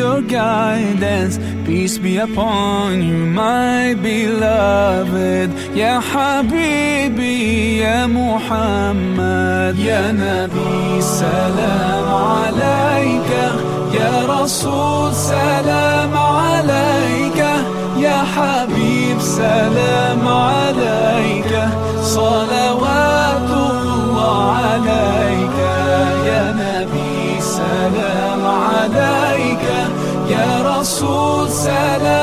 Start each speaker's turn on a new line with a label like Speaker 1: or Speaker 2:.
Speaker 1: your guidance. Peace be upon you, my beloved. يا حبيبي يا محمد يا نبي سلام عليك يا رسول سلام عليك يا حبيب سلام عليك صلاة يا رسول سلام.